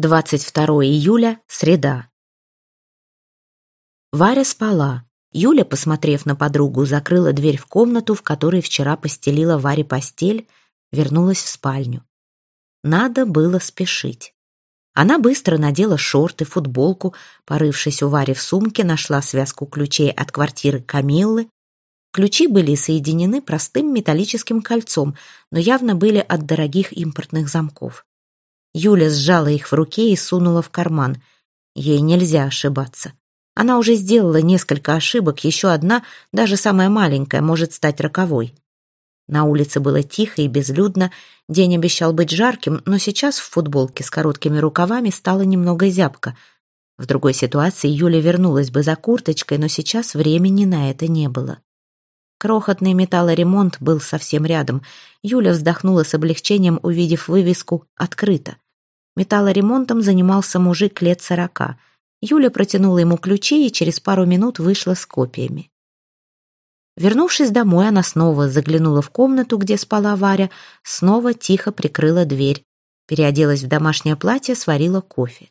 22 июля, среда. Варя спала. Юля, посмотрев на подругу, закрыла дверь в комнату, в которой вчера постелила Варе постель, вернулась в спальню. Надо было спешить. Она быстро надела шорты, футболку, порывшись у Вари в сумке, нашла связку ключей от квартиры Камиллы. Ключи были соединены простым металлическим кольцом, но явно были от дорогих импортных замков. Юля сжала их в руке и сунула в карман. Ей нельзя ошибаться. Она уже сделала несколько ошибок, еще одна, даже самая маленькая, может стать роковой. На улице было тихо и безлюдно, день обещал быть жарким, но сейчас в футболке с короткими рукавами стало немного зябко. В другой ситуации Юля вернулась бы за курточкой, но сейчас времени на это не было. Крохотный металлоремонт был совсем рядом. Юля вздохнула с облегчением, увидев вывеску «Открыто». Металлоремонтом занимался мужик лет сорока. Юля протянула ему ключи и через пару минут вышла с копиями. Вернувшись домой, она снова заглянула в комнату, где спала Варя, снова тихо прикрыла дверь, переоделась в домашнее платье, сварила кофе.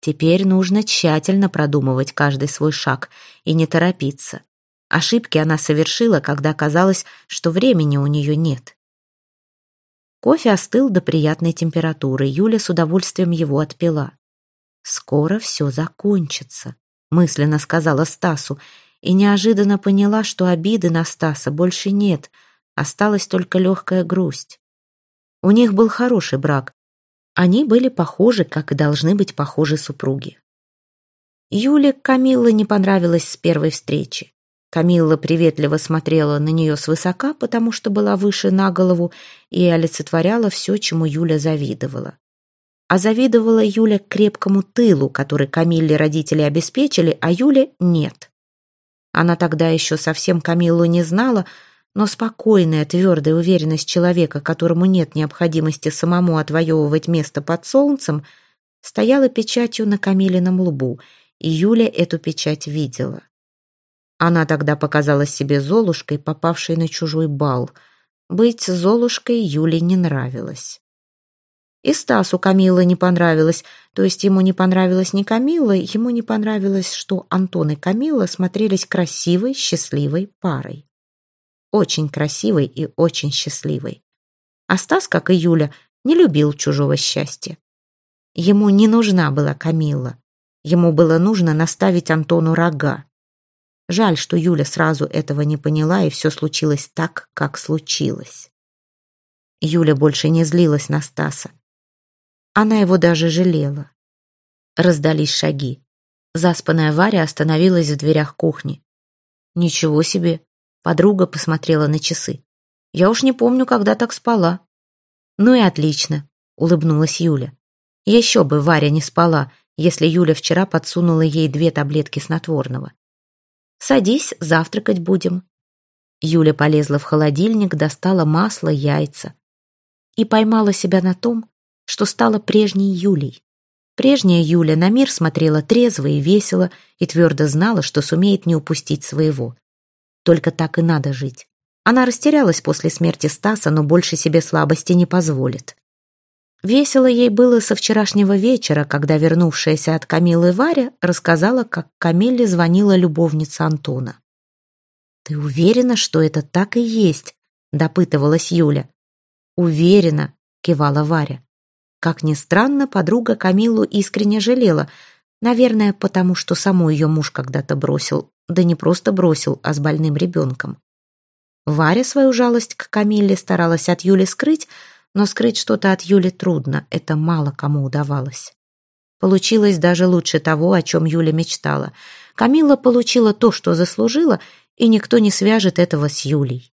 Теперь нужно тщательно продумывать каждый свой шаг и не торопиться. Ошибки она совершила, когда казалось, что времени у нее нет. Кофе остыл до приятной температуры, Юля с удовольствием его отпила. «Скоро все закончится», — мысленно сказала Стасу, и неожиданно поняла, что обиды на Стаса больше нет, осталась только легкая грусть. У них был хороший брак. Они были похожи, как и должны быть похожи супруги. Юле Камилла не понравилась с первой встречи. Камилла приветливо смотрела на нее свысока, потому что была выше на голову и олицетворяла все, чему Юля завидовала. А завидовала Юля крепкому тылу, который Камилле родители обеспечили, а Юле нет. Она тогда еще совсем Камиллу не знала, но спокойная, твердая уверенность человека, которому нет необходимости самому отвоевывать место под солнцем, стояла печатью на Камилином лбу, и Юля эту печать видела. Она тогда показалась себе Золушкой, попавшей на чужой бал. Быть Золушкой Юле не нравилось. И Стасу Камилла не понравилось, то есть ему не понравилась не Камилла, ему не понравилось, что Антон и Камилла смотрелись красивой, счастливой парой. Очень красивой и очень счастливой. А Стас, как и Юля, не любил чужого счастья. Ему не нужна была Камилла. Ему было нужно наставить Антону рога. Жаль, что Юля сразу этого не поняла, и все случилось так, как случилось. Юля больше не злилась на Стаса. Она его даже жалела. Раздались шаги. Заспанная Варя остановилась в дверях кухни. «Ничего себе!» Подруга посмотрела на часы. «Я уж не помню, когда так спала». «Ну и отлично», — улыбнулась Юля. Еще бы Варя не спала, если Юля вчера подсунула ей две таблетки снотворного. Садись, завтракать будем». Юля полезла в холодильник, достала масло, яйца. И поймала себя на том, что стала прежней Юлей. Прежняя Юля на мир смотрела трезво и весело и твердо знала, что сумеет не упустить своего. Только так и надо жить. Она растерялась после смерти Стаса, но больше себе слабости не позволит. Весело ей было со вчерашнего вечера, когда вернувшаяся от Камилы Варя рассказала, как Камилле звонила любовница Антона. «Ты уверена, что это так и есть?» — допытывалась Юля. «Уверена», — кивала Варя. Как ни странно, подруга Камилу искренне жалела, наверное, потому что саму ее муж когда-то бросил, да не просто бросил, а с больным ребенком. Варя свою жалость к Камилле старалась от Юли скрыть, но скрыть что-то от Юли трудно, это мало кому удавалось. Получилось даже лучше того, о чем Юля мечтала. Камила получила то, что заслужила, и никто не свяжет этого с Юлей.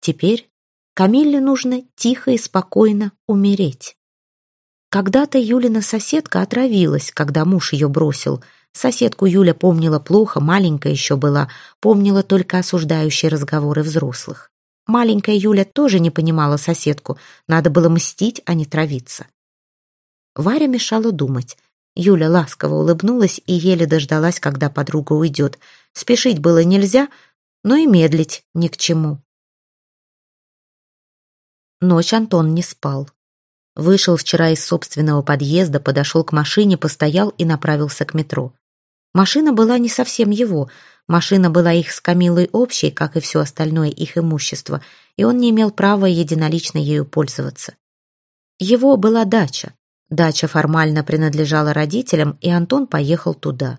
Теперь Камилле нужно тихо и спокойно умереть. Когда-то Юлина соседка отравилась, когда муж ее бросил. Соседку Юля помнила плохо, маленькая еще была, помнила только осуждающие разговоры взрослых. Маленькая Юля тоже не понимала соседку. Надо было мстить, а не травиться. Варя мешала думать. Юля ласково улыбнулась и еле дождалась, когда подруга уйдет. Спешить было нельзя, но и медлить ни к чему. Ночь Антон не спал. Вышел вчера из собственного подъезда, подошел к машине, постоял и направился к метро. Машина была не совсем его. Машина была их с Камилой общей, как и все остальное их имущество, и он не имел права единолично ею пользоваться. Его была дача. Дача формально принадлежала родителям, и Антон поехал туда.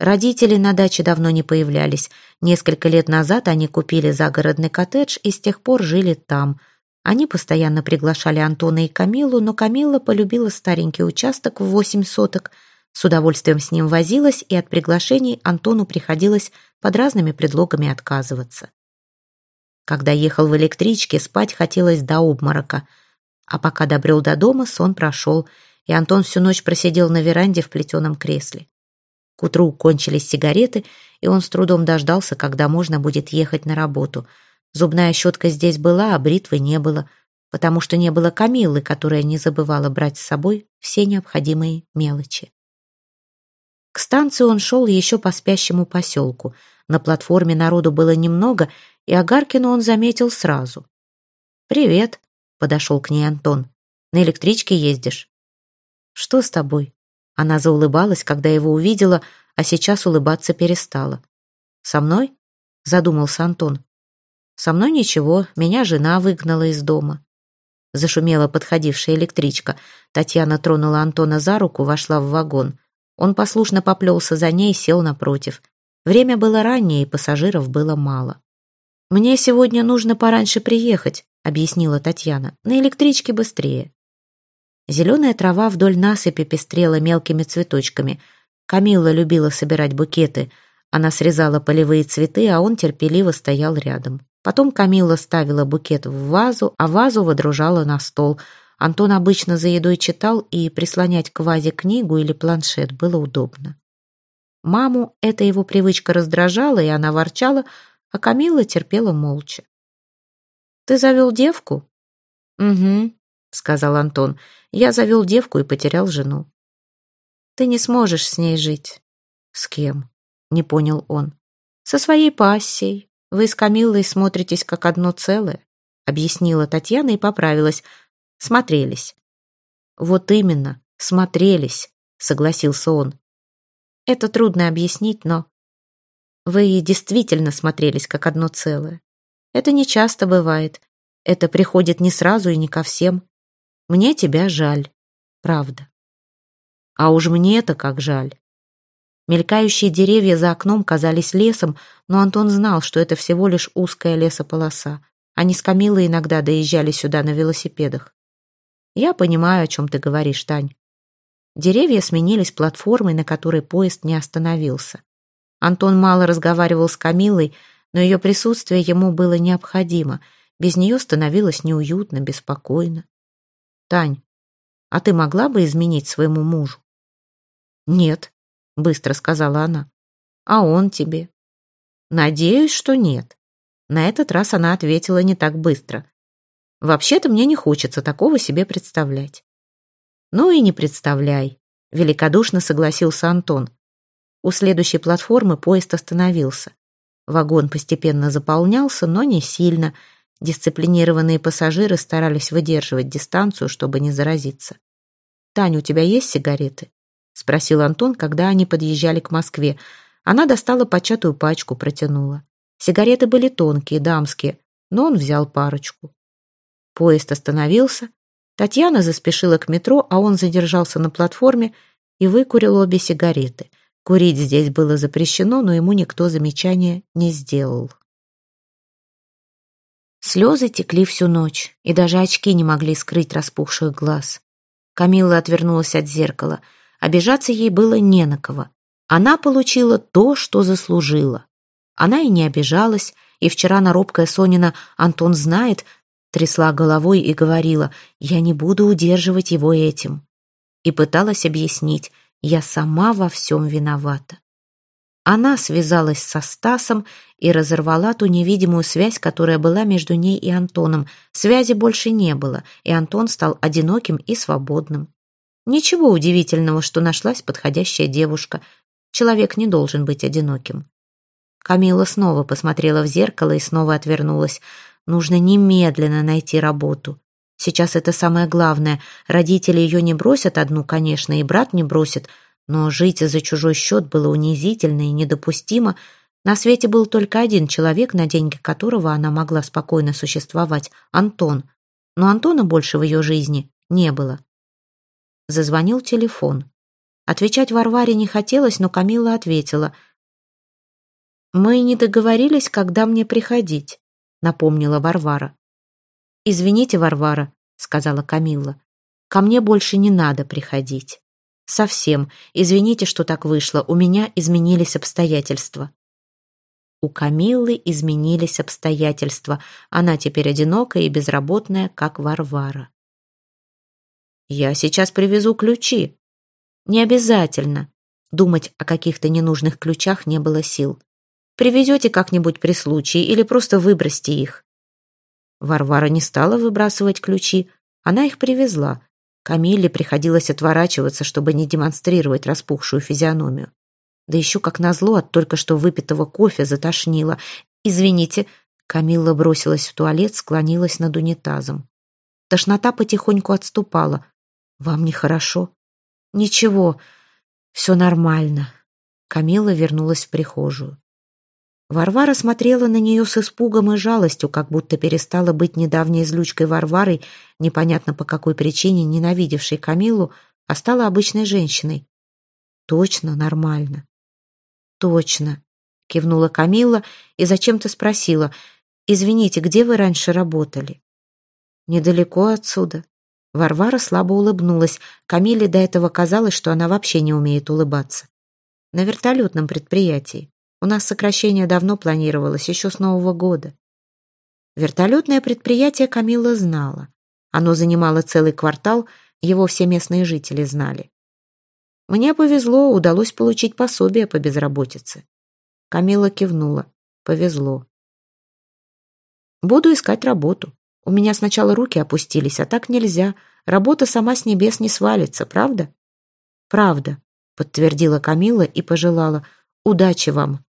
Родители на даче давно не появлялись. Несколько лет назад они купили загородный коттедж и с тех пор жили там – они постоянно приглашали Антона и Камилу, но Камила полюбила старенький участок в восемь соток, с удовольствием с ним возилась, и от приглашений Антону приходилось под разными предлогами отказываться. Когда ехал в электричке, спать хотелось до обморока, а пока добрел до дома, сон прошел, и Антон всю ночь просидел на веранде в плетеном кресле. К утру кончились сигареты, и он с трудом дождался, когда можно будет ехать на работу — Зубная щетка здесь была, а бритвы не было, потому что не было Камиллы, которая не забывала брать с собой все необходимые мелочи. К станции он шел еще по спящему поселку. На платформе народу было немного, и Агаркину он заметил сразу. «Привет», — подошел к ней Антон. «На электричке ездишь?» «Что с тобой?» Она заулыбалась, когда его увидела, а сейчас улыбаться перестала. «Со мной?» — задумался Антон. Со мной ничего, меня жена выгнала из дома. Зашумела подходившая электричка. Татьяна тронула Антона за руку, вошла в вагон. Он послушно поплелся за ней и сел напротив. Время было раннее, и пассажиров было мало. «Мне сегодня нужно пораньше приехать», — объяснила Татьяна. «На электричке быстрее». Зеленая трава вдоль насыпи пестрела мелкими цветочками. Камилла любила собирать букеты. Она срезала полевые цветы, а он терпеливо стоял рядом. Потом Камила ставила букет в вазу, а вазу водружала на стол. Антон обычно за едой читал, и прислонять к вазе книгу или планшет было удобно. Маму эта его привычка раздражала, и она ворчала, а Камила терпела молча. «Ты завел девку?» «Угу», — сказал Антон. «Я завел девку и потерял жену». «Ты не сможешь с ней жить». «С кем?» — не понял он. «Со своей пассией. «Вы с Камиллой смотритесь как одно целое», — объяснила Татьяна и поправилась. «Смотрелись». «Вот именно, смотрелись», — согласился он. «Это трудно объяснить, но...» «Вы действительно смотрелись как одно целое. Это не часто бывает. Это приходит не сразу и не ко всем. Мне тебя жаль. Правда. А уж мне это как жаль. Мелькающие деревья за окном казались лесом, но Антон знал, что это всего лишь узкая лесополоса. Они с Камилой иногда доезжали сюда на велосипедах. «Я понимаю, о чем ты говоришь, Тань». Деревья сменились платформой, на которой поезд не остановился. Антон мало разговаривал с Камилой, но ее присутствие ему было необходимо. Без нее становилось неуютно, беспокойно. «Тань, а ты могла бы изменить своему мужу?» «Нет», — быстро сказала она. «А он тебе?» «Надеюсь, что нет». На этот раз она ответила не так быстро. «Вообще-то мне не хочется такого себе представлять». «Ну и не представляй», — великодушно согласился Антон. У следующей платформы поезд остановился. Вагон постепенно заполнялся, но не сильно. Дисциплинированные пассажиры старались выдерживать дистанцию, чтобы не заразиться. «Таня, у тебя есть сигареты?» — спросил Антон, когда они подъезжали к Москве. Она достала початую пачку, протянула. Сигареты были тонкие, дамские, но он взял парочку. Поезд остановился. Татьяна заспешила к метро, а он задержался на платформе и выкурил обе сигареты. Курить здесь было запрещено, но ему никто замечания не сделал. Слезы текли всю ночь, и даже очки не могли скрыть распухших глаз. Камилла отвернулась от зеркала — Обижаться ей было не на кого. Она получила то, что заслужила. Она и не обижалась, и вчера на робкое Сонина «Антон знает», трясла головой и говорила «Я не буду удерживать его этим». И пыталась объяснить «Я сама во всем виновата». Она связалась со Стасом и разорвала ту невидимую связь, которая была между ней и Антоном. Связи больше не было, и Антон стал одиноким и свободным. Ничего удивительного, что нашлась подходящая девушка. Человек не должен быть одиноким. Камила снова посмотрела в зеркало и снова отвернулась. Нужно немедленно найти работу. Сейчас это самое главное. Родители ее не бросят одну, конечно, и брат не бросит, но жить за чужой счет было унизительно и недопустимо. На свете был только один человек, на деньги которого она могла спокойно существовать — Антон. Но Антона больше в ее жизни не было. Зазвонил телефон. Отвечать Варваре не хотелось, но Камила ответила. «Мы не договорились, когда мне приходить», — напомнила Варвара. «Извините, Варвара», — сказала Камилла. «Ко мне больше не надо приходить. Совсем. Извините, что так вышло. У меня изменились обстоятельства». У Камиллы изменились обстоятельства. Она теперь одинокая и безработная, как Варвара. «Я сейчас привезу ключи». «Не обязательно». Думать о каких-то ненужных ключах не было сил. «Привезете как-нибудь при случае или просто выбросьте их». Варвара не стала выбрасывать ключи, она их привезла. Камилле приходилось отворачиваться, чтобы не демонстрировать распухшую физиономию. Да еще, как назло, от только что выпитого кофе затошнило. «Извините», Камилла бросилась в туалет, склонилась над унитазом. Тошнота потихоньку отступала. «Вам нехорошо?» «Ничего, все нормально». Камилла вернулась в прихожую. Варвара смотрела на нее с испугом и жалостью, как будто перестала быть недавней излючкой Варварой, непонятно по какой причине ненавидевшей Камилу, а стала обычной женщиной. «Точно нормально». «Точно», — кивнула Камилла и зачем-то спросила, «Извините, где вы раньше работали?» «Недалеко отсюда». Варвара слабо улыбнулась. Камиле до этого казалось, что она вообще не умеет улыбаться. «На вертолетном предприятии». У нас сокращение давно планировалось, еще с Нового года. Вертолетное предприятие Камила знала. Оно занимало целый квартал, его все местные жители знали. Мне повезло, удалось получить пособие по безработице. Камила кивнула. Повезло. Буду искать работу. У меня сначала руки опустились, а так нельзя. Работа сама с небес не свалится, правда? Правда, подтвердила Камила и пожелала. Удачи вам.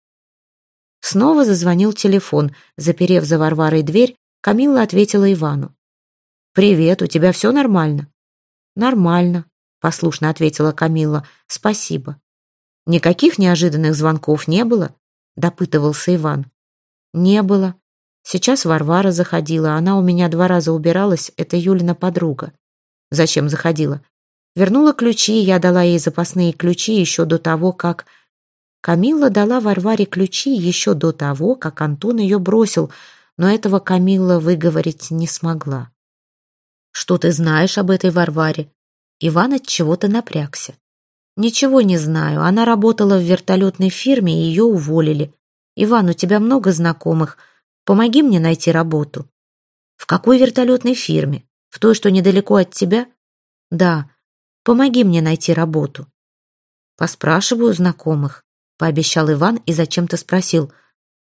Снова зазвонил телефон. Заперев за Варварой дверь, Камилла ответила Ивану. «Привет, у тебя все нормально?» «Нормально», — послушно ответила Камилла. «Спасибо». «Никаких неожиданных звонков не было?» — допытывался Иван. «Не было. Сейчас Варвара заходила. Она у меня два раза убиралась. Это Юлина подруга». «Зачем заходила?» «Вернула ключи. Я дала ей запасные ключи еще до того, как...» Камилла дала Варваре ключи еще до того, как Антон ее бросил, но этого Камилла выговорить не смогла. «Что ты знаешь об этой Варваре?» Иван от чего-то напрягся. «Ничего не знаю. Она работала в вертолетной фирме, и ее уволили. Иван, у тебя много знакомых. Помоги мне найти работу». «В какой вертолетной фирме? В той, что недалеко от тебя?» «Да. Помоги мне найти работу». «Поспрашиваю знакомых пообещал Иван и зачем-то спросил.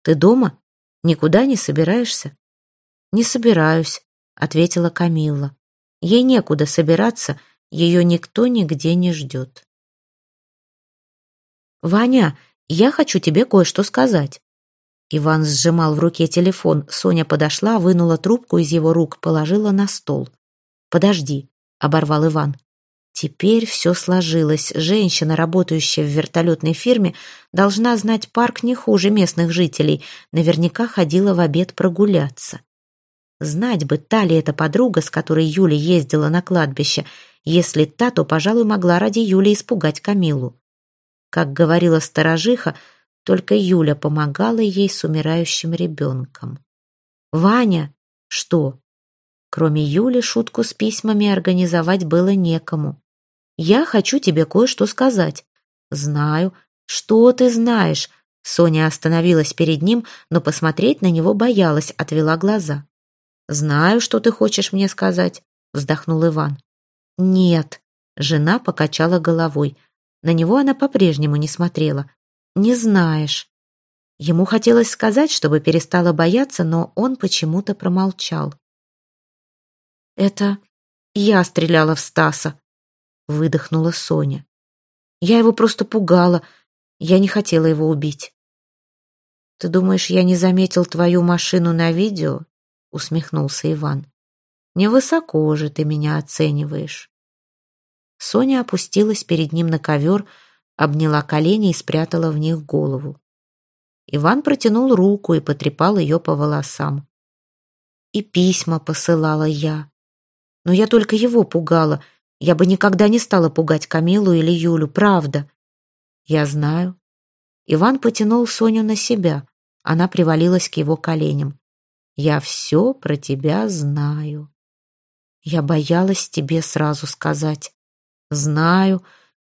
«Ты дома? Никуда не собираешься?» «Не собираюсь», — ответила Камилла. «Ей некуда собираться, ее никто нигде не ждет». «Ваня, я хочу тебе кое-что сказать». Иван сжимал в руке телефон. Соня подошла, вынула трубку из его рук, положила на стол. «Подожди», — оборвал Иван. Теперь все сложилось. Женщина, работающая в вертолетной фирме, должна знать парк не хуже местных жителей. Наверняка ходила в обед прогуляться. Знать бы, та ли эта подруга, с которой Юля ездила на кладбище. Если та, то, пожалуй, могла ради Юли испугать Камилу. Как говорила сторожиха, только Юля помогала ей с умирающим ребенком. «Ваня!» «Что?» Кроме Юли, шутку с письмами организовать было некому. Я хочу тебе кое-что сказать». «Знаю. Что ты знаешь?» Соня остановилась перед ним, но посмотреть на него боялась, отвела глаза. «Знаю, что ты хочешь мне сказать», — вздохнул Иван. «Нет», — жена покачала головой. На него она по-прежнему не смотрела. «Не знаешь». Ему хотелось сказать, чтобы перестала бояться, но он почему-то промолчал. «Это я стреляла в Стаса», выдохнула Соня. Я его просто пугала. Я не хотела его убить. Ты думаешь, я не заметил твою машину на видео? усмехнулся Иван. Невысоко же ты меня оцениваешь. Соня опустилась перед ним на ковер, обняла колени и спрятала в них голову. Иван протянул руку и потрепал ее по волосам. И письма посылала я. Но я только его пугала. Я бы никогда не стала пугать Камилу или Юлю, правда. Я знаю. Иван потянул Соню на себя. Она привалилась к его коленям. Я все про тебя знаю. Я боялась тебе сразу сказать. Знаю.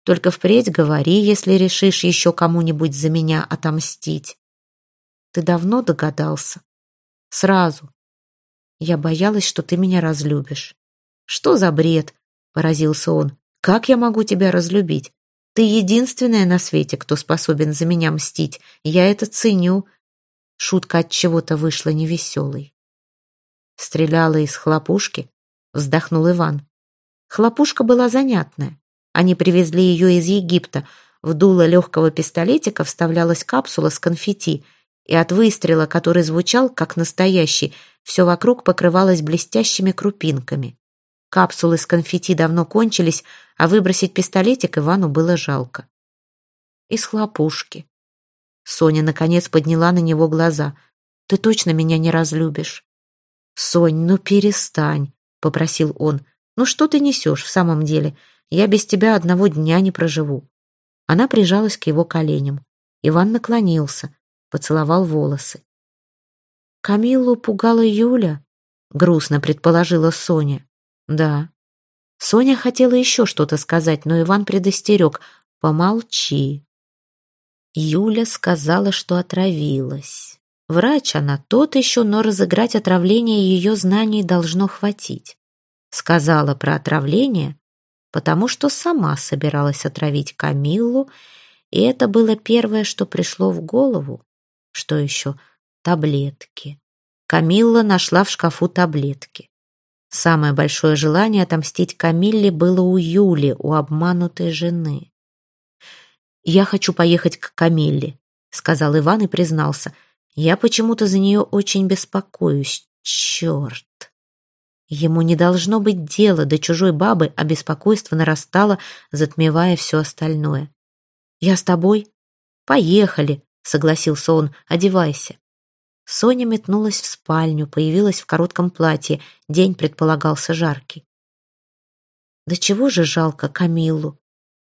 Только впредь говори, если решишь еще кому-нибудь за меня отомстить. Ты давно догадался? Сразу. Я боялась, что ты меня разлюбишь. Что за бред? Поразился он. Как я могу тебя разлюбить? Ты единственная на свете, кто способен за меня мстить. Я это ценю. Шутка от чего-то вышла невеселой. Стреляла из хлопушки, вздохнул Иван. Хлопушка была занятная. Они привезли ее из Египта. В дуло легкого пистолетика вставлялась капсула с конфетти и от выстрела, который звучал как настоящий, все вокруг покрывалось блестящими крупинками. Капсулы с конфетти давно кончились, а выбросить пистолетик Ивану было жалко. Из хлопушки. Соня, наконец, подняла на него глаза. «Ты точно меня не разлюбишь?» «Сонь, ну перестань», — попросил он. «Ну что ты несешь в самом деле? Я без тебя одного дня не проживу». Она прижалась к его коленям. Иван наклонился поцеловал волосы. «Камиллу пугала Юля?» — грустно предположила Соня. «Да». Соня хотела еще что-то сказать, но Иван предостерег. «Помолчи». Юля сказала, что отравилась. Врач она тот еще, но разыграть отравление ее знаний должно хватить. Сказала про отравление, потому что сама собиралась отравить Камиллу, и это было первое, что пришло в голову. Что еще? Таблетки. Камилла нашла в шкафу таблетки. Самое большое желание отомстить Камилле было у Юли, у обманутой жены. «Я хочу поехать к Камилле», — сказал Иван и признался. «Я почему-то за нее очень беспокоюсь. Черт!» Ему не должно быть дела до чужой бабы, а беспокойство нарастало, затмевая все остальное. «Я с тобой?» «Поехали», согласился он, одевайся. Соня метнулась в спальню, появилась в коротком платье. День предполагался жаркий. Да чего же жалко Камиллу?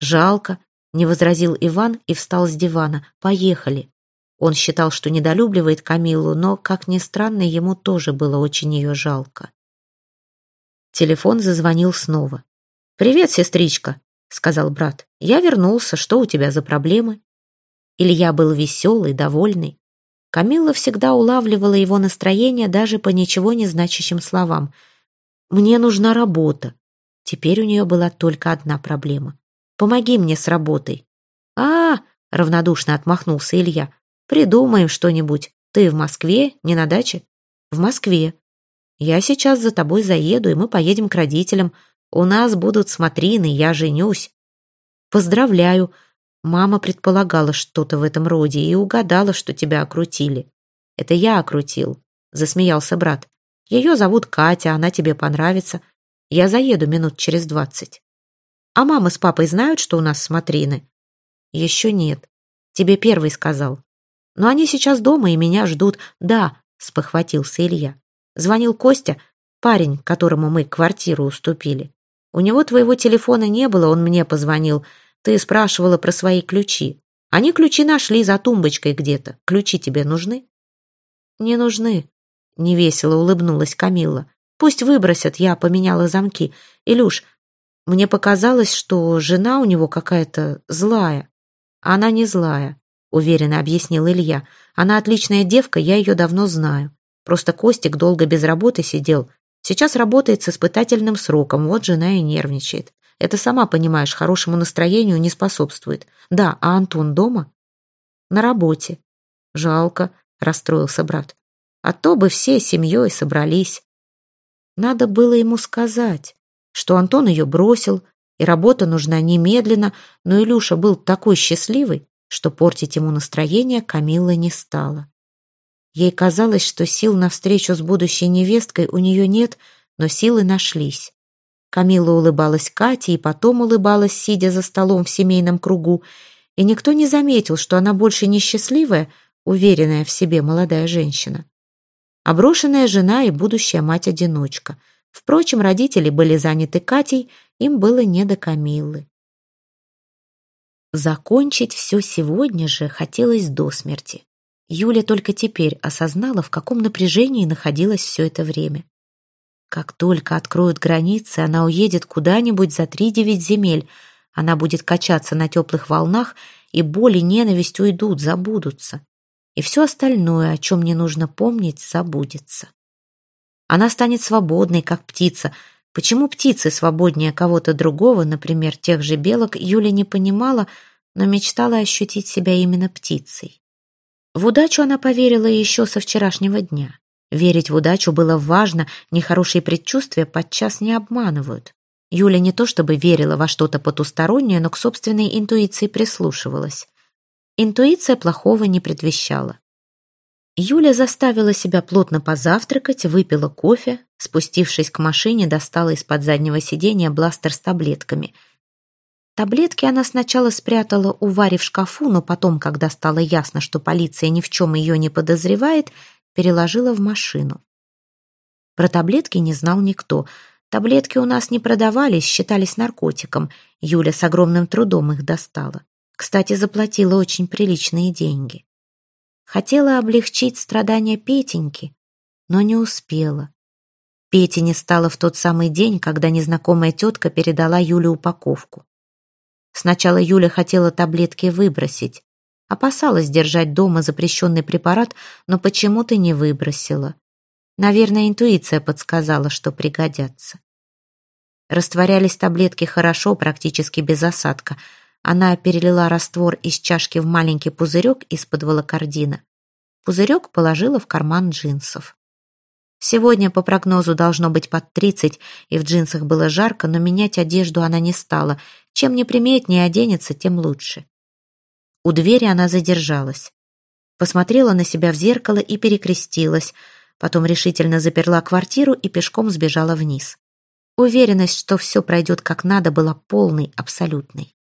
Жалко, не возразил Иван и встал с дивана. Поехали. Он считал, что недолюбливает Камиллу, но, как ни странно, ему тоже было очень ее жалко. Телефон зазвонил снова. «Привет, сестричка», — сказал брат. «Я вернулся. Что у тебя за проблемы?» Илья был веселый, довольный. Камилла всегда улавливала его настроение даже по ничего не значащим словам. «Мне нужна работа». Теперь у нее была только одна проблема. «Помоги мне с работой». «А, -а, -а равнодушно отмахнулся Илья. «Придумаем что-нибудь. Ты в Москве, не на даче?» «В Москве. Я сейчас за тобой заеду, и мы поедем к родителям. У нас будут смотрины, я женюсь». «Поздравляю», Мама предполагала что-то в этом роде и угадала, что тебя окрутили. Это я окрутил, засмеялся брат. Ее зовут Катя, она тебе понравится. Я заеду минут через двадцать. А мама с папой знают, что у нас смотрины? Еще нет. Тебе первый сказал. Но они сейчас дома и меня ждут. Да, спохватился Илья. Звонил Костя, парень, которому мы квартиру уступили. У него твоего телефона не было, он мне позвонил. Ты спрашивала про свои ключи. Они ключи нашли за тумбочкой где-то. Ключи тебе нужны? Не нужны. Невесело улыбнулась Камилла. Пусть выбросят, я поменяла замки. Илюш, мне показалось, что жена у него какая-то злая. Она не злая, уверенно объяснил Илья. Она отличная девка, я ее давно знаю. Просто Костик долго без работы сидел. Сейчас работает с испытательным сроком, вот жена и нервничает. Это, сама понимаешь, хорошему настроению не способствует. Да, а Антон дома? На работе. Жалко, расстроился брат. А то бы все семьей собрались. Надо было ему сказать, что Антон ее бросил, и работа нужна немедленно, но Илюша был такой счастливый, что портить ему настроение Камилла не стала. Ей казалось, что сил на встречу с будущей невесткой у нее нет, но силы нашлись. Камила улыбалась Кате и потом улыбалась, сидя за столом в семейном кругу, и никто не заметил, что она больше не счастливая, уверенная в себе молодая женщина. Оброшенная жена и будущая мать-одиночка. Впрочем, родители были заняты Катей, им было не до Камиллы. Закончить все сегодня же хотелось до смерти. Юля только теперь осознала, в каком напряжении находилась все это время. Как только откроют границы, она уедет куда-нибудь за три-девять земель. Она будет качаться на теплых волнах, и боль и ненависть уйдут, забудутся. И все остальное, о чем не нужно помнить, забудется. Она станет свободной, как птица. Почему птицы свободнее кого-то другого, например, тех же белок, Юля не понимала, но мечтала ощутить себя именно птицей. В удачу она поверила еще со вчерашнего дня. Верить в удачу было важно, нехорошие предчувствия подчас не обманывают. Юля не то чтобы верила во что-то потустороннее, но к собственной интуиции прислушивалась. Интуиция плохого не предвещала. Юля заставила себя плотно позавтракать, выпила кофе, спустившись к машине, достала из-под заднего сиденья бластер с таблетками. Таблетки она сначала спрятала у Вари в шкафу, но потом, когда стало ясно, что полиция ни в чем ее не подозревает, переложила в машину. Про таблетки не знал никто. Таблетки у нас не продавались, считались наркотиком. Юля с огромным трудом их достала. Кстати, заплатила очень приличные деньги. Хотела облегчить страдания Петеньки, но не успела. Пети не стало в тот самый день, когда незнакомая тетка передала Юле упаковку. Сначала Юля хотела таблетки выбросить, Опасалась держать дома запрещенный препарат, но почему-то не выбросила. Наверное, интуиция подсказала, что пригодятся. Растворялись таблетки хорошо, практически без осадка. Она перелила раствор из чашки в маленький пузырек из-под волокордина. Пузырек положила в карман джинсов. Сегодня по прогнозу должно быть под 30, и в джинсах было жарко, но менять одежду она не стала. Чем неприметнее оденется, тем лучше. У двери она задержалась. Посмотрела на себя в зеркало и перекрестилась. Потом решительно заперла квартиру и пешком сбежала вниз. Уверенность, что все пройдет как надо, была полной, абсолютной.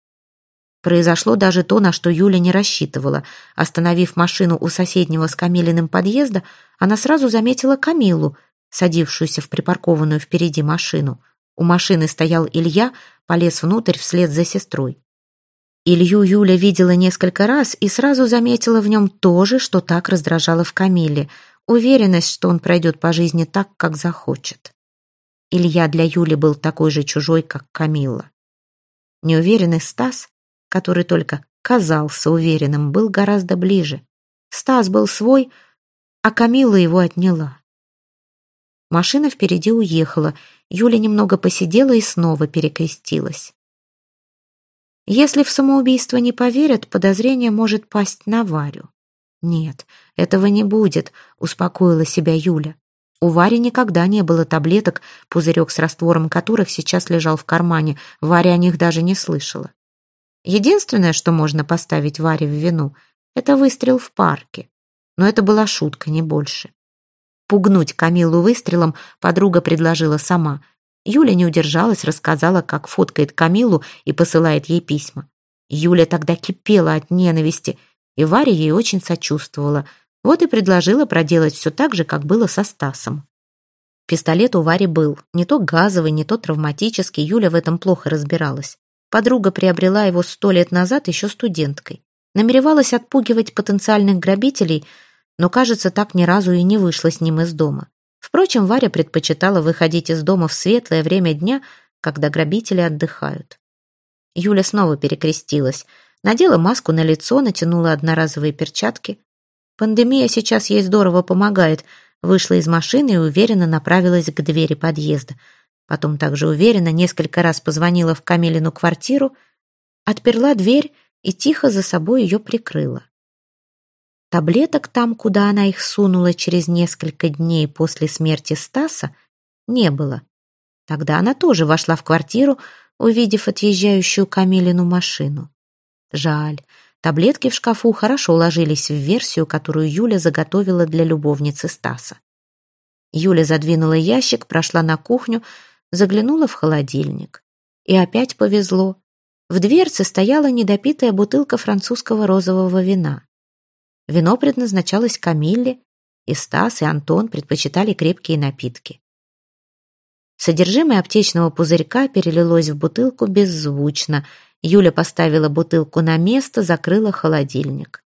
Произошло даже то, на что Юля не рассчитывала. Остановив машину у соседнего с Камилиным подъезда, она сразу заметила Камилу, садившуюся в припаркованную впереди машину. У машины стоял Илья, полез внутрь вслед за сестрой. Илью Юля видела несколько раз и сразу заметила в нем то же, что так раздражало в Камиле, уверенность, что он пройдет по жизни так, как захочет. Илья для Юли был такой же чужой, как Камилла. Неуверенный Стас, который только казался уверенным, был гораздо ближе. Стас был свой, а Камилла его отняла. Машина впереди уехала, Юля немного посидела и снова перекрестилась. Если в самоубийство не поверят, подозрение может пасть на Варю. «Нет, этого не будет», — успокоила себя Юля. У Вари никогда не было таблеток, пузырек с раствором которых сейчас лежал в кармане. Варя о них даже не слышала. Единственное, что можно поставить Варе в вину, это выстрел в парке. Но это была шутка, не больше. Пугнуть Камилу выстрелом подруга предложила сама. Юля не удержалась, рассказала, как фоткает Камилу и посылает ей письма. Юля тогда кипела от ненависти, и Варя ей очень сочувствовала. Вот и предложила проделать все так же, как было со Стасом. Пистолет у Вари был. Не то газовый, не то травматический, Юля в этом плохо разбиралась. Подруга приобрела его сто лет назад еще студенткой. Намеревалась отпугивать потенциальных грабителей, но, кажется, так ни разу и не вышла с ним из дома. Впрочем, Варя предпочитала выходить из дома в светлое время дня, когда грабители отдыхают. Юля снова перекрестилась, надела маску на лицо, натянула одноразовые перчатки. Пандемия сейчас ей здорово помогает. Вышла из машины и уверенно направилась к двери подъезда. Потом также уверенно несколько раз позвонила в Камилину квартиру, отперла дверь и тихо за собой ее прикрыла. Таблеток там, куда она их сунула через несколько дней после смерти Стаса, не было. Тогда она тоже вошла в квартиру, увидев отъезжающую Камилину машину. Жаль, таблетки в шкафу хорошо ложились в версию, которую Юля заготовила для любовницы Стаса. Юля задвинула ящик, прошла на кухню, заглянула в холодильник. И опять повезло. В дверце стояла недопитая бутылка французского розового вина. Вино предназначалось Камилле, и Стас, и Антон предпочитали крепкие напитки. Содержимое аптечного пузырька перелилось в бутылку беззвучно. Юля поставила бутылку на место, закрыла холодильник.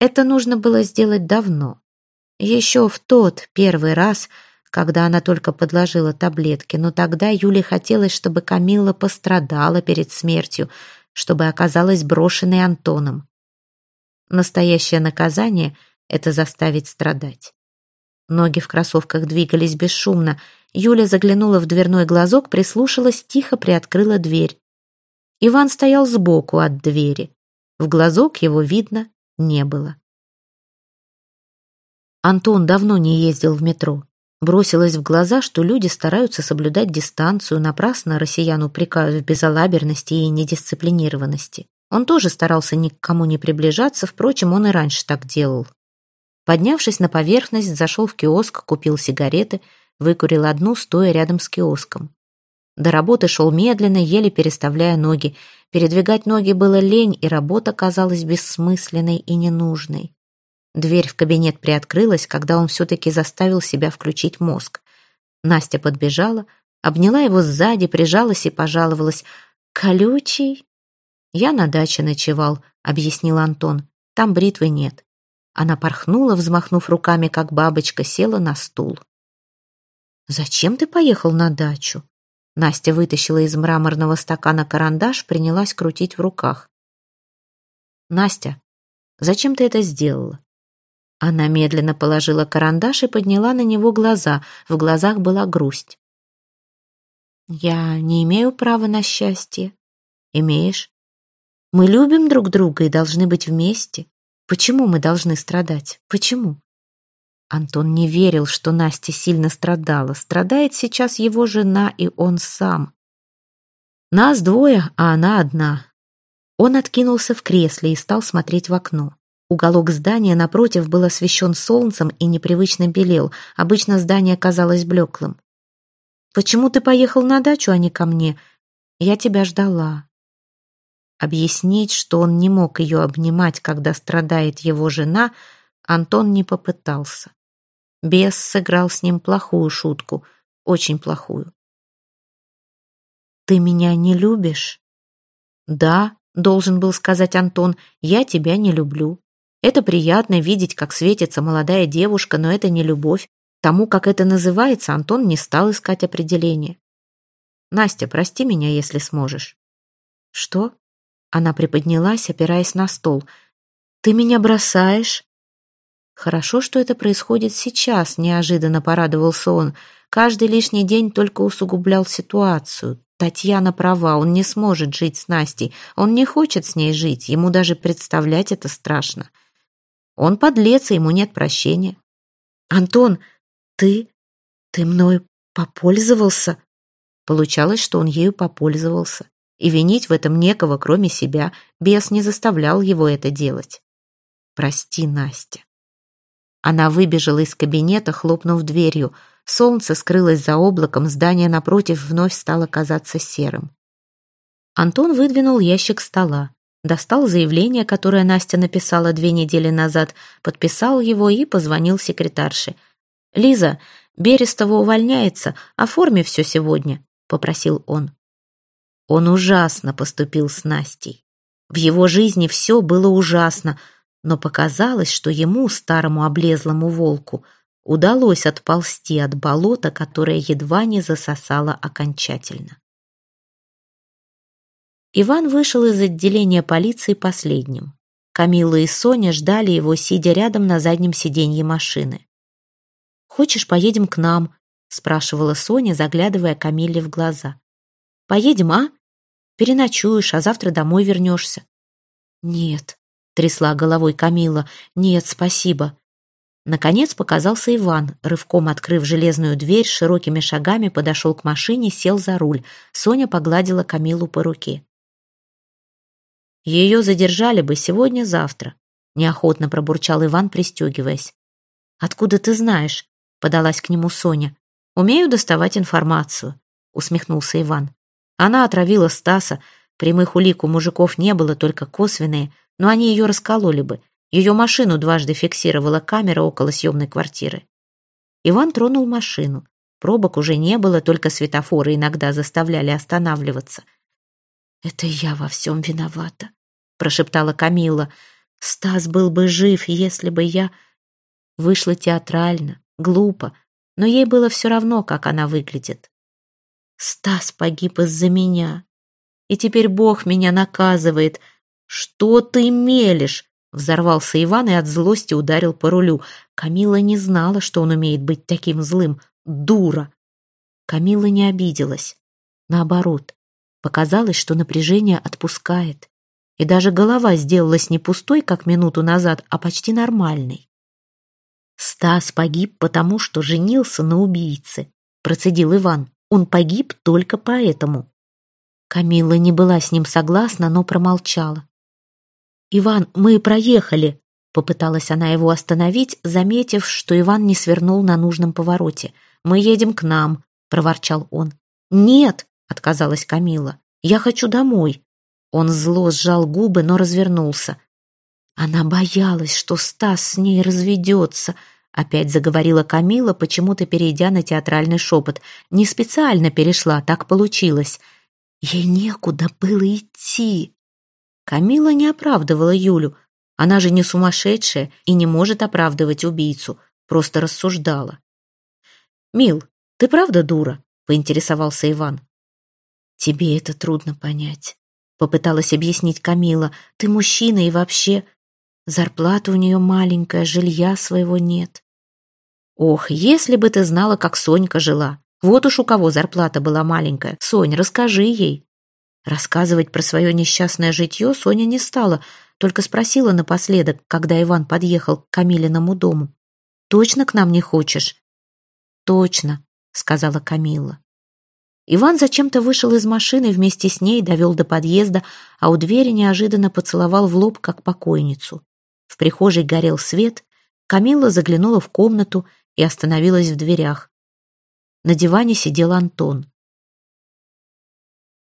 Это нужно было сделать давно. Еще в тот первый раз, когда она только подложила таблетки, но тогда Юле хотелось, чтобы Камилла пострадала перед смертью, чтобы оказалась брошенной Антоном. Настоящее наказание — это заставить страдать. Ноги в кроссовках двигались бесшумно. Юля заглянула в дверной глазок, прислушалась, тихо приоткрыла дверь. Иван стоял сбоку от двери. В глазок его видно не было. Антон давно не ездил в метро. Бросилось в глаза, что люди стараются соблюдать дистанцию, напрасно россиян упрекают в безалаберности и недисциплинированности. Он тоже старался ни к кому не приближаться, впрочем, он и раньше так делал. Поднявшись на поверхность, зашел в киоск, купил сигареты, выкурил одну, стоя рядом с киоском. До работы шел медленно, еле переставляя ноги. Передвигать ноги было лень, и работа казалась бессмысленной и ненужной. Дверь в кабинет приоткрылась, когда он все-таки заставил себя включить мозг. Настя подбежала, обняла его сзади, прижалась и пожаловалась. «Колючий?» «Я на даче ночевал», — объяснил Антон. «Там бритвы нет». Она порхнула, взмахнув руками, как бабочка, села на стул. «Зачем ты поехал на дачу?» Настя вытащила из мраморного стакана карандаш, принялась крутить в руках. «Настя, зачем ты это сделала?» Она медленно положила карандаш и подняла на него глаза. В глазах была грусть. «Я не имею права на счастье». «Имеешь. Мы любим друг друга и должны быть вместе. Почему мы должны страдать? Почему?» Антон не верил, что Настя сильно страдала. Страдает сейчас его жена и он сам. Нас двое, а она одна. Он откинулся в кресле и стал смотреть в окно. Уголок здания напротив был освещен солнцем и непривычно белел. Обычно здание казалось блеклым. «Почему ты поехал на дачу, а не ко мне? Я тебя ждала». Объяснить, что он не мог ее обнимать, когда страдает его жена, Антон не попытался. Бес сыграл с ним плохую шутку, очень плохую. «Ты меня не любишь?» «Да», — должен был сказать Антон, — «я тебя не люблю». Это приятно видеть, как светится молодая девушка, но это не любовь. Тому, как это называется, Антон не стал искать определение. «Настя, прости меня, если сможешь». «Что?» Она приподнялась, опираясь на стол. «Ты меня бросаешь?» «Хорошо, что это происходит сейчас», — неожиданно порадовался он. Каждый лишний день только усугублял ситуацию. Татьяна права, он не сможет жить с Настей. Он не хочет с ней жить, ему даже представлять это страшно. Он подлец, и ему нет прощения. «Антон, ты... ты мной попользовался?» Получалось, что он ею попользовался. И винить в этом некого, кроме себя. Бес не заставлял его это делать. «Прости, Настя». Она выбежала из кабинета, хлопнув дверью. Солнце скрылось за облаком, здание напротив вновь стало казаться серым. Антон выдвинул ящик стола. Достал заявление, которое Настя написала две недели назад, подписал его и позвонил секретарше. «Лиза, Берестова увольняется, оформи все сегодня», — попросил он. Он ужасно поступил с Настей. В его жизни все было ужасно, но показалось, что ему, старому облезлому волку, удалось отползти от болота, которое едва не засосало окончательно. Иван вышел из отделения полиции последним. Камила и Соня ждали его, сидя рядом на заднем сиденье машины. «Хочешь, поедем к нам?» — спрашивала Соня, заглядывая Камиле в глаза. «Поедем, а? Переночуешь, а завтра домой вернешься». «Нет», — трясла головой Камила, — «нет, спасибо». Наконец показался Иван, рывком открыв железную дверь, широкими шагами подошел к машине, сел за руль. Соня погладила Камилу по руке. Ее задержали бы сегодня-завтра, неохотно пробурчал Иван, пристегиваясь. Откуда ты знаешь? подалась к нему Соня. «Умею доставать информацию», — усмехнулся Иван. Она отравила Стаса, прямых улик у мужиков не было, только косвенные, но они ее раскололи бы. Ее машину дважды фиксировала камера около съемной квартиры. Иван тронул машину. Пробок уже не было, только светофоры иногда заставляли останавливаться. «Это я во всем виновата», — прошептала Камила. «Стас был бы жив, если бы я...» Вышло театрально, глупо, но ей было все равно, как она выглядит. «Стас погиб из-за меня, и теперь Бог меня наказывает. Что ты мелешь?» Взорвался Иван и от злости ударил по рулю. Камила не знала, что он умеет быть таким злым. Дура! Камила не обиделась. Наоборот, показалось, что напряжение отпускает. И даже голова сделалась не пустой, как минуту назад, а почти нормальной. «Стас погиб, потому что женился на убийце», — процедил Иван. «Он погиб только поэтому». Камила не была с ним согласна, но промолчала. «Иван, мы проехали!» Попыталась она его остановить, заметив, что Иван не свернул на нужном повороте. «Мы едем к нам», — проворчал он. «Нет», — отказалась Камила, — «я хочу домой». Он зло сжал губы, но развернулся. Она боялась, что Стас с ней разведется, — опять заговорила Камила, почему-то перейдя на театральный шепот. Не специально перешла, так получилось. Ей некуда было идти. Камила не оправдывала Юлю. Она же не сумасшедшая и не может оправдывать убийцу, просто рассуждала. «Мил, ты правда дура?» — поинтересовался Иван. «Тебе это трудно понять», — попыталась объяснить Камила. «Ты мужчина и вообще...» Зарплата у нее маленькая, жилья своего нет. Ох, если бы ты знала, как Сонька жила. Вот уж у кого зарплата была маленькая. Сонь, расскажи ей. Рассказывать про свое несчастное житье Соня не стала, только спросила напоследок, когда Иван подъехал к Камилиному дому. «Точно к нам не хочешь?» «Точно», — сказала Камила. Иван зачем-то вышел из машины вместе с ней, довел до подъезда, а у двери неожиданно поцеловал в лоб, как покойницу. Прихожей горел свет, Камила заглянула в комнату и остановилась в дверях. На диване сидел Антон.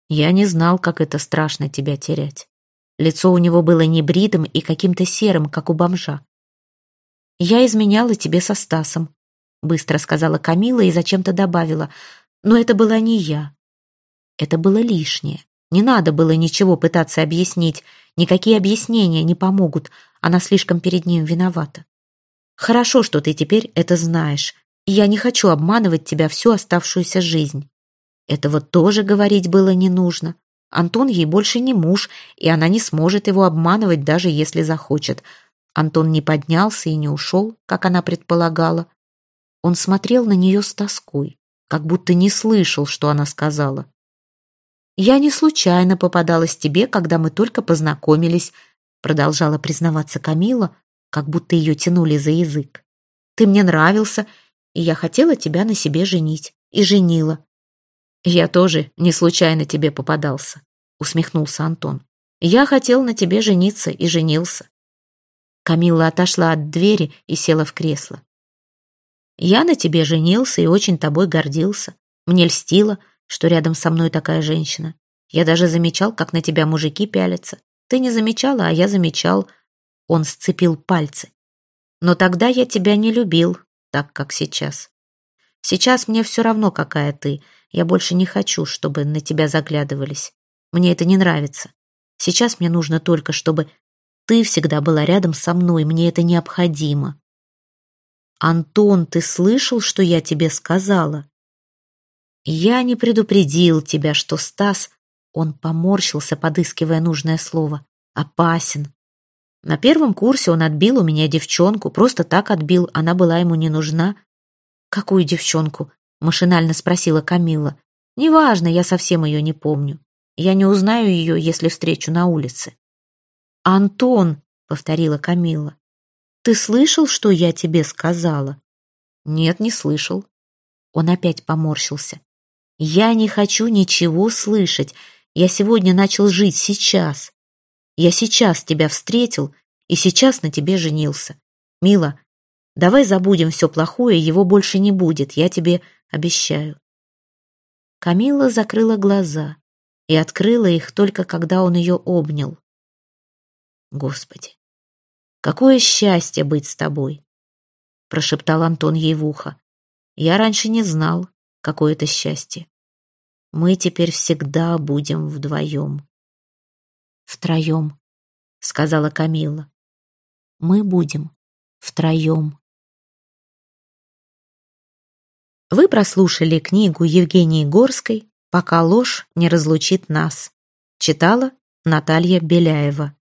Я не знал, как это страшно тебя терять. Лицо у него было небритым и каким-то серым, как у бомжа. «Я изменяла тебе со Стасом», — быстро сказала Камила и зачем-то добавила. «Но это была не я. Это было лишнее. Не надо было ничего пытаться объяснить. Никакие объяснения не помогут. Она слишком перед ним виновата. Хорошо, что ты теперь это знаешь. И я не хочу обманывать тебя всю оставшуюся жизнь. Этого тоже говорить было не нужно. Антон ей больше не муж, и она не сможет его обманывать, даже если захочет. Антон не поднялся и не ушел, как она предполагала. Он смотрел на нее с тоской, как будто не слышал, что она сказала. «Я не случайно попадалась тебе, когда мы только познакомились», продолжала признаваться Камила, как будто ее тянули за язык. «Ты мне нравился, и я хотела тебя на себе женить. И женила. «Я тоже не случайно тебе попадался», — усмехнулся Антон. «Я хотел на тебе жениться и женился». Камилла отошла от двери и села в кресло. «Я на тебе женился и очень тобой гордился. Мне льстило, что рядом со мной такая женщина. Я даже замечал, как на тебя мужики пялятся. Ты не замечала, а я замечал». Он сцепил пальцы. «Но тогда я тебя не любил, так как сейчас. Сейчас мне все равно, какая ты. Я больше не хочу, чтобы на тебя заглядывались. Мне это не нравится. Сейчас мне нужно только, чтобы ты всегда была рядом со мной. Мне это необходимо. Антон, ты слышал, что я тебе сказала? Я не предупредил тебя, что Стас... Он поморщился, подыскивая нужное слово. Опасен. На первом курсе он отбил у меня девчонку, просто так отбил, она была ему не нужна. Какую девчонку? Машинально спросила Камила. «Неважно, я совсем ее не помню. Я не узнаю ее, если встречу на улице». «Антон», — повторила Камила, — «ты слышал, что я тебе сказала?» «Нет, не слышал». Он опять поморщился. «Я не хочу ничего слышать. Я сегодня начал жить сейчас. Я сейчас тебя встретил и сейчас на тебе женился. Мила, Давай забудем все плохое, его больше не будет, я тебе обещаю. Камила закрыла глаза и открыла их только когда он ее обнял. Господи, какое счастье быть с тобой, прошептал Антон ей в ухо. Я раньше не знал, какое это счастье. Мы теперь всегда будем вдвоем. Втроем, сказала Камила. Мы будем втроем. Вы прослушали книгу Евгении Горской «Пока ложь не разлучит нас». Читала Наталья Беляева.